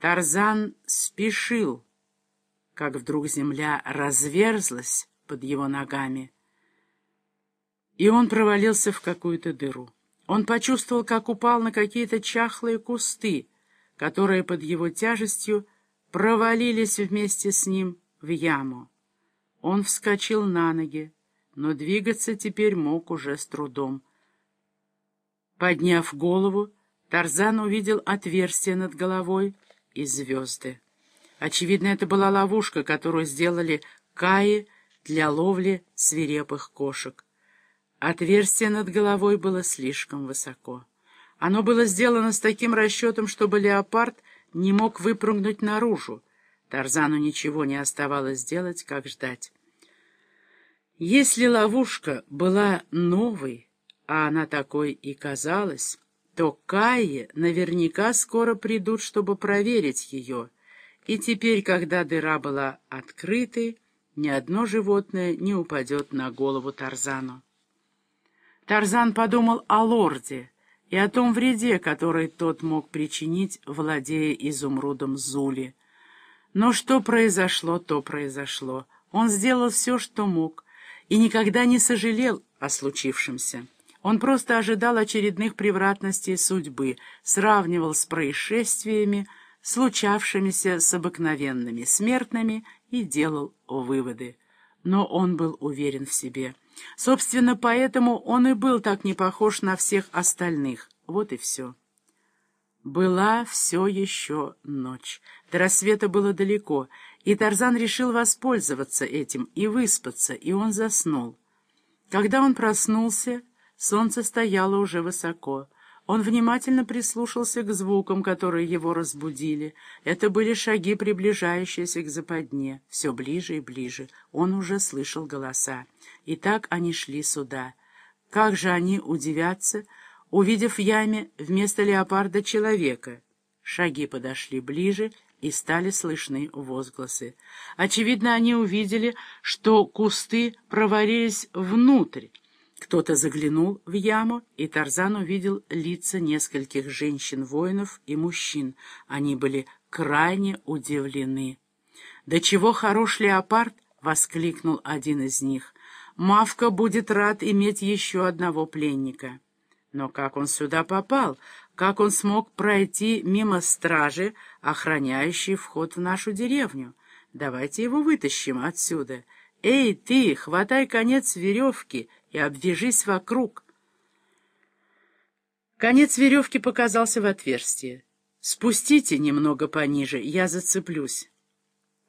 Тарзан спешил, как вдруг земля разверзлась под его ногами, и он провалился в какую-то дыру. Он почувствовал, как упал на какие-то чахлые кусты, которые под его тяжестью провалились вместе с ним в яму. Он вскочил на ноги, но двигаться теперь мог уже с трудом. Подняв голову, Тарзан увидел отверстие над головой и звезды. Очевидно, это была ловушка, которую сделали Каи для ловли свирепых кошек. Отверстие над головой было слишком высоко. Оно было сделано с таким расчетом, чтобы леопард не мог выпрыгнуть наружу. Тарзану ничего не оставалось делать, как ждать. Если ловушка была новой, а она такой и казалась, то Каи наверняка скоро придут, чтобы проверить ее, и теперь, когда дыра была открытой, ни одно животное не упадет на голову Тарзану. Тарзан подумал о лорде и о том вреде, который тот мог причинить, владея изумрудом Зули. Но что произошло, то произошло. Он сделал все, что мог, и никогда не сожалел о случившемся. Он просто ожидал очередных превратностей судьбы, сравнивал с происшествиями, случавшимися с обыкновенными смертными, и делал выводы. Но он был уверен в себе. Собственно, поэтому он и был так не похож на всех остальных. Вот и все. Была все еще ночь. До рассвета было далеко, и Тарзан решил воспользоваться этим и выспаться, и он заснул. Когда он проснулся, Солнце стояло уже высоко. Он внимательно прислушался к звукам, которые его разбудили. Это были шаги, приближающиеся к западне. Все ближе и ближе. Он уже слышал голоса. И так они шли сюда. Как же они удивятся, увидев в яме вместо леопарда человека? Шаги подошли ближе, и стали слышны возгласы. Очевидно, они увидели, что кусты провалились внутрь, кто-то заглянул в яму, и Тарзан увидел лица нескольких женщин-воинов и мужчин. Они были крайне удивлены. «Да чего хорош леопард!» — воскликнул один из них. «Мавка будет рад иметь еще одного пленника». Но как он сюда попал? Как он смог пройти мимо стражи, охраняющей вход в нашу деревню? Давайте его вытащим отсюда. Эй, ты, хватай конец веревки и обвяжись вокруг. Конец веревки показался в отверстие. «Спустите немного пониже, я зацеплюсь».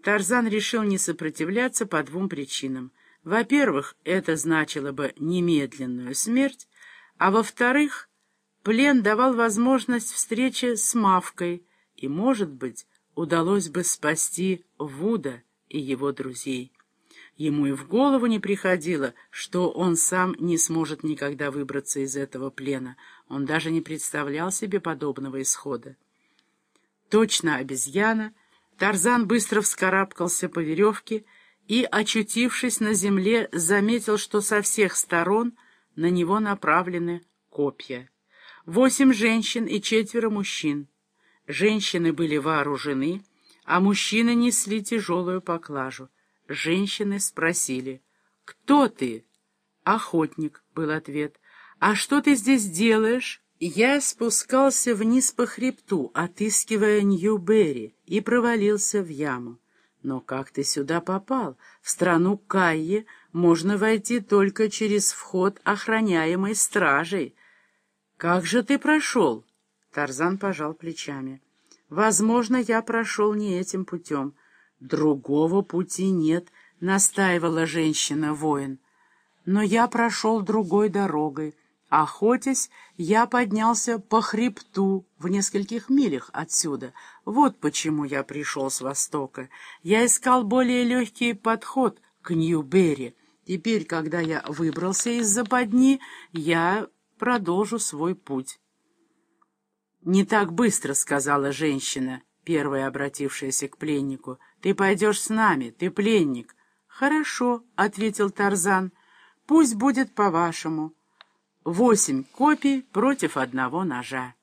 Тарзан решил не сопротивляться по двум причинам. Во-первых, это значило бы немедленную смерть, а во-вторых, плен давал возможность встречи с Мавкой, и, может быть, удалось бы спасти Вуда и его друзей. Ему и в голову не приходило, что он сам не сможет никогда выбраться из этого плена. Он даже не представлял себе подобного исхода. Точно обезьяна, Тарзан быстро вскарабкался по веревке и, очутившись на земле, заметил, что со всех сторон на него направлены копья. Восемь женщин и четверо мужчин. Женщины были вооружены, а мужчины несли тяжелую поклажу. Женщины спросили, «Кто ты?» «Охотник», — был ответ. «А что ты здесь делаешь?» Я спускался вниз по хребту, отыскивая Нью-Берри, и провалился в яму. Но как ты сюда попал? В страну Кайи можно войти только через вход, охраняемый стражей. Как же ты прошел? Тарзан пожал плечами. Возможно, я прошел не этим путем. «Другого пути нет», — настаивала женщина-воин. «Но я прошел другой дорогой. Охотясь, я поднялся по хребту в нескольких милях отсюда. Вот почему я пришел с востока. Я искал более легкий подход к Нью-Берри. Теперь, когда я выбрался из западни, я продолжу свой путь». «Не так быстро», — сказала женщина, первая обратившаяся к пленнику, — ты пойдешь с нами, ты пленник. Хорошо, — ответил Тарзан, — пусть будет по-вашему. Восемь копий против одного ножа.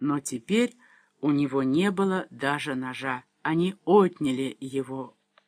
Но теперь У него не было даже ножа. Они отняли его